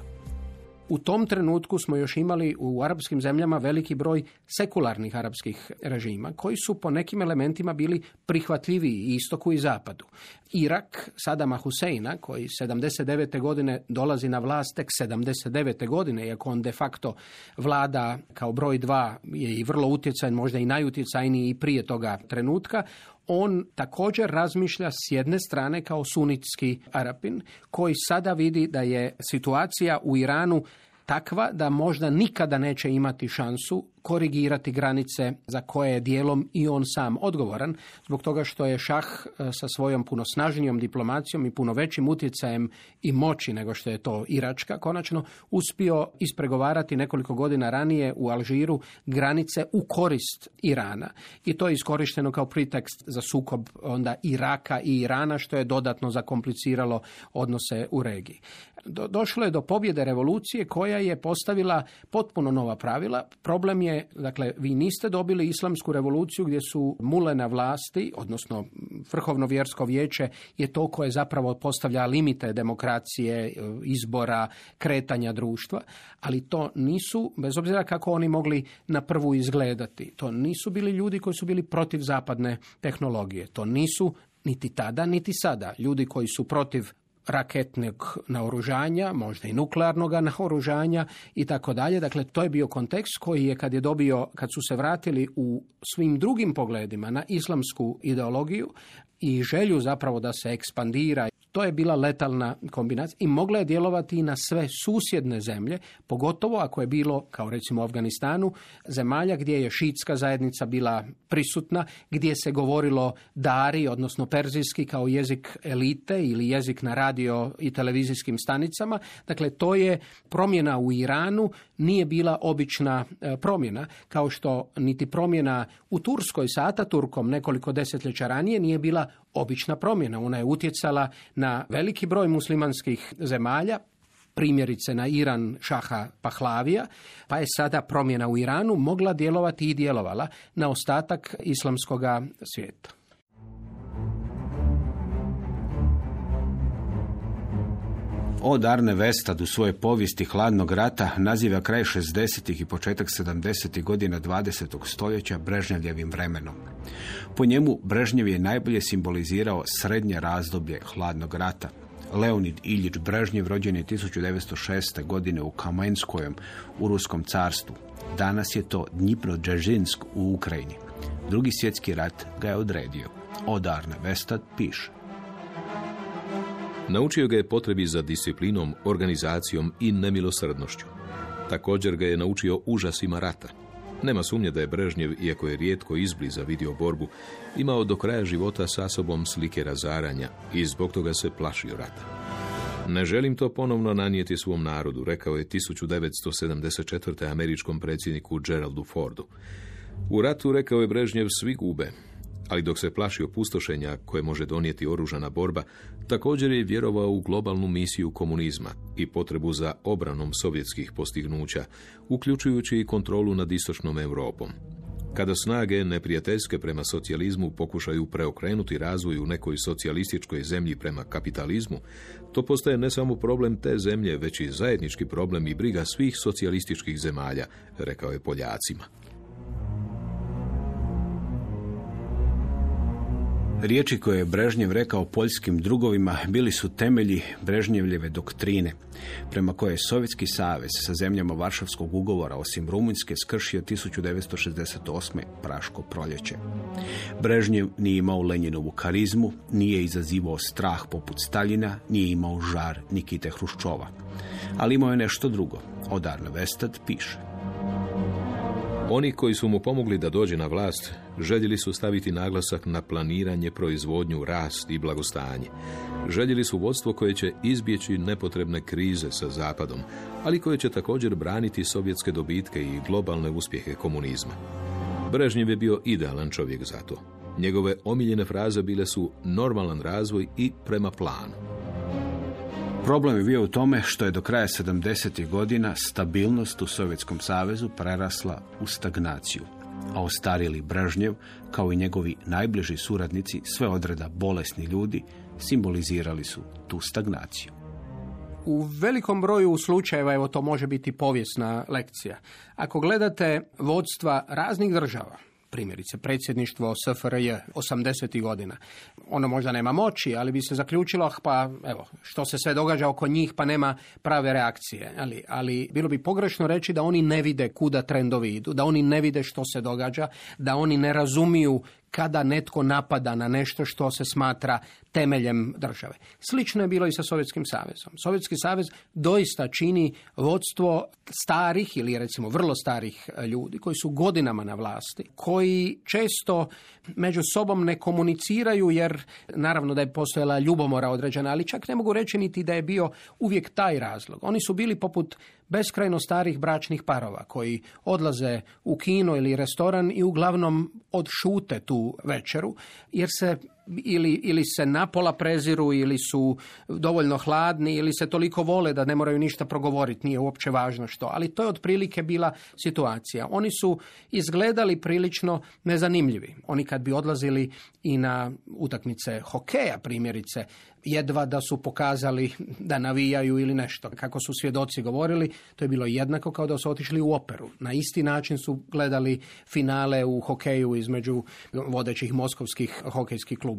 U tom trenutku smo još imali u arapskim zemljama veliki broj sekularnih arapskih režima koji su po nekim elementima bili prihvatljiviji istoku i zapadu. Irak Sadama Huseina koji 79. godine dolazi na vlast tek 79. godine, iako on de facto vlada kao broj dva je i vrlo utjecajan, možda i najutjecajniji i prije toga trenutka, on također razmišlja s jedne strane kao sunitski Arapin, koji sada vidi da je situacija u Iranu takva da možda nikada neće imati šansu korigirati granice za koje je dijelom i on sam odgovoran, zbog toga što je Šah e, sa svojom puno snažnijom diplomacijom i puno većim utjecajem i moći nego što je to Iračka, konačno uspio ispregovarati nekoliko godina ranije u Alžiru granice u korist Irana. I to je iskorišteno kao pritekst za sukob onda Iraka i Irana, što je dodatno zakompliciralo odnose u regiji. Do, došlo je do pobjede revolucije koja je postavila potpuno nova pravila. Problem je dakle, vi niste dobili islamsku revoluciju gdje su mule na vlasti, odnosno vrhovno vjersko vijeće je to koje zapravo postavlja limite demokracije, izbora, kretanja društva, ali to nisu, bez obzira kako oni mogli na prvu izgledati, to nisu bili ljudi koji su bili protiv zapadne tehnologije. To nisu niti tada, niti sada. Ljudi koji su protiv raketnog naoružanja, možda i nuklearnog naoružanja i tako dalje. Dakle, to je bio kontekst koji je kad je dobio, kad su se vratili u svim drugim pogledima na islamsku ideologiju i želju zapravo da se ekspandira to je bila letalna kombinacija i mogla je djelovati i na sve susjedne zemlje, pogotovo ako je bilo, kao recimo u Afganistanu, zemalja gdje je šitska zajednica bila prisutna, gdje se govorilo dari, odnosno perzijski kao jezik elite ili jezik na radio i televizijskim stanicama. Dakle, to je promjena u Iranu nije bila obična e, promjena, kao što niti promjena u Turskoj sa Ataturkom nekoliko desetljeća ranije nije bila obična promjena. Ona je utjecala na veliki broj muslimanskih zemalja, primjerice na Iran šaha Pahlavija, pa je sada promjena u Iranu mogla djelovati i djelovala na ostatak islamskoga svijeta. Od Arne Vestad u svojoj povijesti hladnog rata naziva kraj 60. i početak 70. godina 20. stoljeća Brežnjevljevim vremenom. Po njemu Brežnjev je najbolje simbolizirao srednje razdoblje hladnog rata. Leonid Iljić Brežnjev rođen je 1906. godine u Kamenskojem u Ruskom carstvu. Danas je to Dnipro Džežinsk u Ukrajini. Drugi svjetski rat ga je odredio. Od Arne Vestad piše. Naučio ga je potrebi za disciplinom, organizacijom i nemilosrdnošću. Također ga je naučio užasima rata. Nema sumnje da je Brežnjev, iako je rijetko izbliza vidio borbu, imao do kraja života sa sobom slike razaranja i zbog toga se plašio rata. Ne želim to ponovno nanijeti svom narodu, rekao je 1974. američkom predsjedniku Geraldu Fordu. U ratu, rekao je Brežnjev, svi gube, ali dok se plaši opustošenja koje može donijeti oružana borba, također je vjerovao u globalnu misiju komunizma i potrebu za obranom sovjetskih postignuća, uključujući i kontrolu nad istočnom Europom. Kada snage neprijateljske prema socijalizmu pokušaju preokrenuti razvoj u nekoj socijalističkoj zemlji prema kapitalizmu, to postaje ne samo problem te zemlje, već i zajednički problem i briga svih socijalističkih zemalja, rekao je Poljacima. Riječi koje je Brežnjev rekao poljskim drugovima bili su temelji Brežnjevljeve doktrine, prema koje je Sovjetski savez sa zemljama Varšavskog ugovora, osim Rumunjske, skršio 1968. Praško proljeće. Brežnjev nije imao Lenjinovu karizmu, nije izazivao strah poput Staljina, nije imao žar Nikite Hruščova. Ali imao je nešto drugo. Od Arne Vestad piše. Oni koji su mu pomogli da dođe na vlast, željeli su staviti naglasak na planiranje, proizvodnju, rast i blagostanje. Željeli su vodstvo koje će izbjeći nepotrebne krize sa Zapadom, ali koje će također braniti sovjetske dobitke i globalne uspjehe komunizma. Brežnjev je bio idealan čovjek za to. Njegove omiljene fraze bile su normalan razvoj i prema planu. Problem je bio u tome što je do kraja 70. godina stabilnost u Sovjetskom savezu prerasla u stagnaciju, a ostarili Brežnjev, kao i njegovi najbliži suradnici, sve odreda bolesni ljudi, simbolizirali su tu stagnaciju. U velikom broju slučajeva, evo to može biti povijesna lekcija. Ako gledate vodstva raznih država, primjerice predsjedništvo SFRJ 80. godina. Ono možda nema moći, ali bi se zaključilo, ah, pa evo, što se sve događa oko njih, pa nema prave reakcije. Ali, ali bilo bi pogrešno reći da oni ne vide kuda trendovi idu, da oni ne vide što se događa, da oni ne razumiju kada netko napada na nešto što se smatra temeljem države. Slično je bilo i sa Sovjetskim savezom. Sovjetski savez doista čini vodstvo starih ili recimo vrlo starih e, ljudi koji su godinama na vlasti, koji često među sobom ne komuniciraju jer naravno da je postojala ljubomora određena, ali čak ne mogu reći niti da je bio uvijek taj razlog. Oni su bili poput beskrajno starih bračnih parova koji odlaze u kino ili restoran i uglavnom odšute tu večeru jer se ili, ili se napola preziru ili su dovoljno hladni ili se toliko vole da ne moraju ništa progovoriti, nije uopće važno što. Ali to je otprilike bila situacija. Oni su izgledali prilično nezanimljivi. Oni kad bi odlazili i na utakmice hokeja primjerice, jedva da su pokazali da navijaju ili nešto. Kako su svjedoci govorili, to je bilo jednako kao da su otišli u operu. Na isti način su gledali finale u hokeju između vodećih moskovskih hokejskih klubova.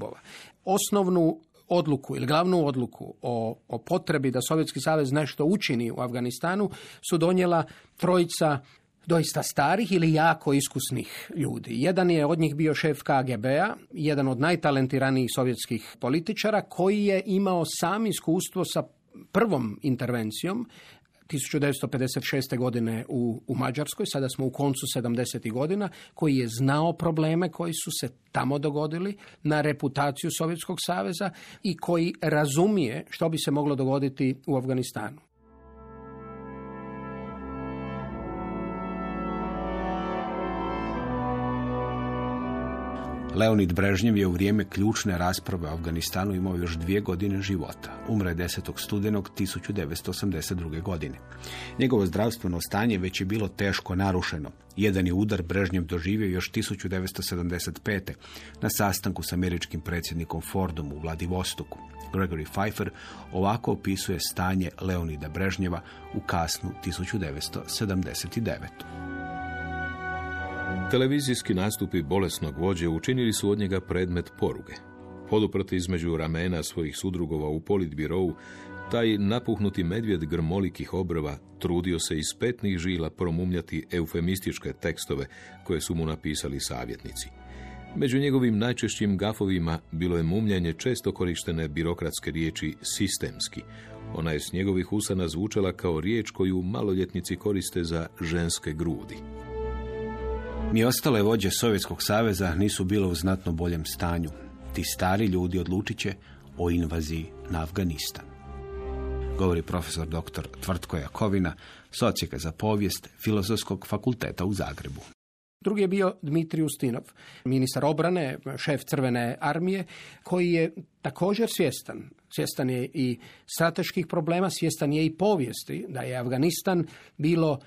Osnovnu odluku ili glavnu odluku o, o potrebi da Sovjetski savez nešto učini u Afganistanu su donijela trojica doista starih ili jako iskusnih ljudi. Jedan je od njih bio šef KGB-a, jedan od najtalentiranijih sovjetskih političara koji je imao sam iskustvo sa prvom intervencijom 1956. godine u, u Mađarskoj, sada smo u koncu 70. godina, koji je znao probleme koji su se tamo dogodili na reputaciju Sovjetskog saveza i koji razumije što bi se moglo dogoditi u Afganistanu. Leonid Brežnjev je u vrijeme ključne rasprave o Afganistanu imao još dvije godine života. Umre 10. studenog 1982. godine. Njegovo zdravstveno stanje već je bilo teško narušeno. Jedan je udar Brežnjev doživio još 1975. na sastanku s američkim predsjednikom Fordom u Vladivostoku. Gregory Pfeiffer ovako opisuje stanje Leonida Brežnjeva u kasnu 1979. Televizijski nastupi bolesnog vođe učinili su od njega predmet poruge. Poduprti između ramena svojih sudrugova u politbirovu, taj napuhnuti medvjed grmolikih obrva trudio se iz petnih žila promumljati eufemističke tekstove koje su mu napisali savjetnici. Među njegovim najčešćim gafovima bilo je mumljanje često korištene birokratske riječi sistemski. Ona je s njegovih usana zvučala kao riječ koju maloljetnici koriste za ženske grudi. Ni ostale vođe Sovjetskog saveza nisu bile u znatno boljem stanju. Ti stari ljudi odlučit će o invaziji na Afganistan. Govori profesor dr. Tvrtko Jakovina, socijeka za povijest Filozofskog fakulteta u Zagrebu. Drugi je bio Dmitrij Ustinov, ministar obrane, šef Crvene armije, koji je također svjestan. Svjestan je i strateških problema, svjestan je i povijesti, da je Afganistan bilo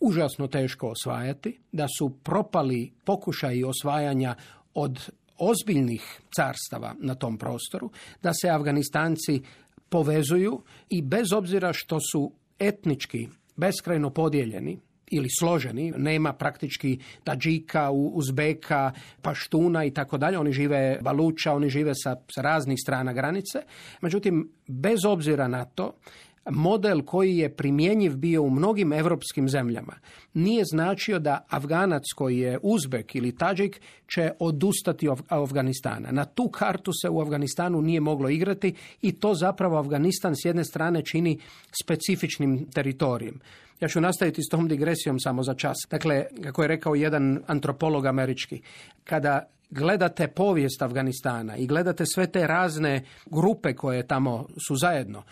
užasno teško osvajati, da su propali pokušaji osvajanja od ozbiljnih carstava na tom prostoru, da se Afganistanci povezuju i bez obzira što su etnički beskrajno podijeljeni ili složeni, nema praktički Tadžika, Uzbeka, Paštuna i tako dalje, oni žive Baluča, oni žive sa, raznih strana granice. Međutim, bez obzira na to, model koji je primjenjiv bio u mnogim europskim zemljama nije značio da Afganac koji je Uzbek ili Tadžik će odustati od Afganistana. Na tu kartu se u Afganistanu nije moglo igrati i to zapravo Afganistan s jedne strane čini specifičnim teritorijem. Ja ću nastaviti s tom digresijom samo za čas. Dakle, kako je rekao jedan antropolog američki, kada gledate povijest Afganistana i gledate sve te razne grupe koje tamo su zajedno,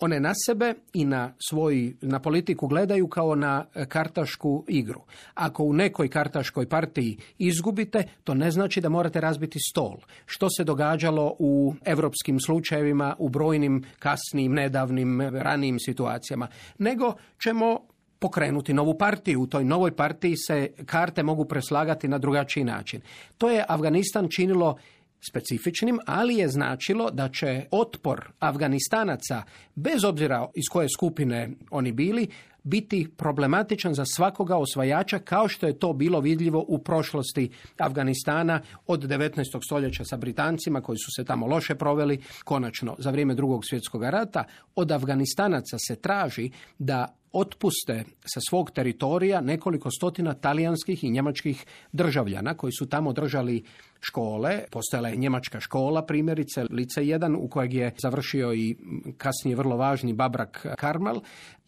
one na sebe i na svoj, na politiku gledaju kao na e, kartašku igru. Ako u nekoj kartaškoj partiji izgubite, to ne znači da morate razbiti stol. Što se događalo u europskim slučajevima, u brojnim kasnim, nedavnim, ranijim situacijama. Nego ćemo pokrenuti novu partiju. U toj novoj partiji se karte mogu preslagati na drugačiji način. To je Afganistan činilo specifičnim, ali je značilo da će otpor Afganistanaca, bez obzira iz koje skupine oni bili, biti problematičan za svakoga osvajača kao što je to bilo vidljivo u prošlosti Afganistana od 19. stoljeća sa Britancima koji su se tamo loše proveli. Konačno, za vrijeme drugog svjetskog rata od Afganistanaca se traži da otpuste sa svog teritorija nekoliko stotina talijanskih i njemačkih državljana koji su tamo držali škole. Postojala je njemačka škola, primjerice Lice 1, u kojeg je završio i kasnije vrlo važni Babrak Karmal.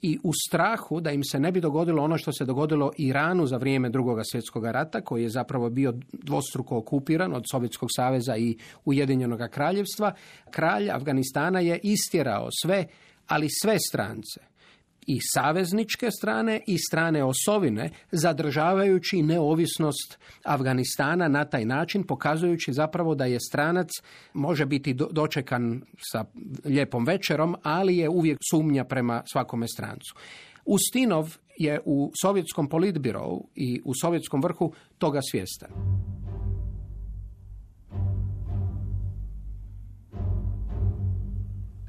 I u strahu da im se ne bi dogodilo ono što se dogodilo Iranu za vrijeme drugog svjetskog rata, koji je zapravo bio dvostruko okupiran od Sovjetskog saveza i Ujedinjenog kraljevstva, kralj Afganistana je istjerao sve, ali sve strance i savezničke strane i strane osovine, zadržavajući neovisnost Afganistana na taj način, pokazujući zapravo da je stranac može biti dočekan sa lijepom večerom, ali je uvijek sumnja prema svakome strancu. Ustinov je u sovjetskom politbirovu i u sovjetskom vrhu toga svjestan.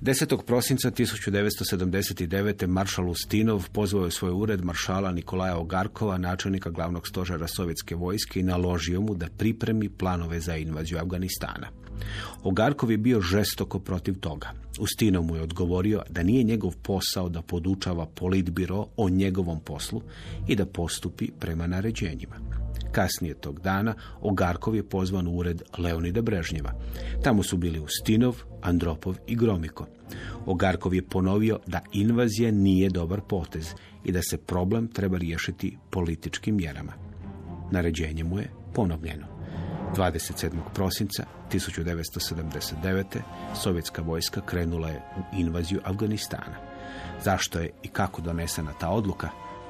10. prosinca 1979. maršal Ustinov pozvao je svoj ured maršala Nikolaja Ogarkova, načelnika glavnog stožera sovjetske vojske i naložio mu da pripremi planove za invaziju Afganistana. Ogarkov je bio žestoko protiv toga. Ustinov mu je odgovorio da nije njegov posao da podučava politbiro o njegovom poslu i da postupi prema naređenjima. Kasnije tog dana Ogarkov je pozvan u ured Leonida Brežnjeva. Tamo su bili Ustinov, Andropov i Gromiko. Ogarkov je ponovio da invazija nije dobar potez i da se problem treba riješiti političkim mjerama. Naređenje mu je ponovljeno. 27. prosinca 1979. sovjetska vojska krenula je u invaziju Afganistana. Zašto je i kako donesena ta odluka?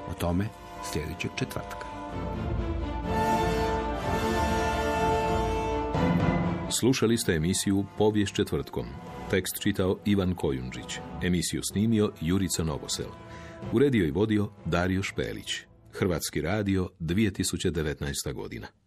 O tome sljedećeg četvrtka. Slušali ste emisiju Povijest četvrtkom. Tekst čitao Ivan Kojundžić. Emisiju snimio Jurica Novosel. Uredio i vodio Dario Špelić. Hrvatski radio 2019. godina.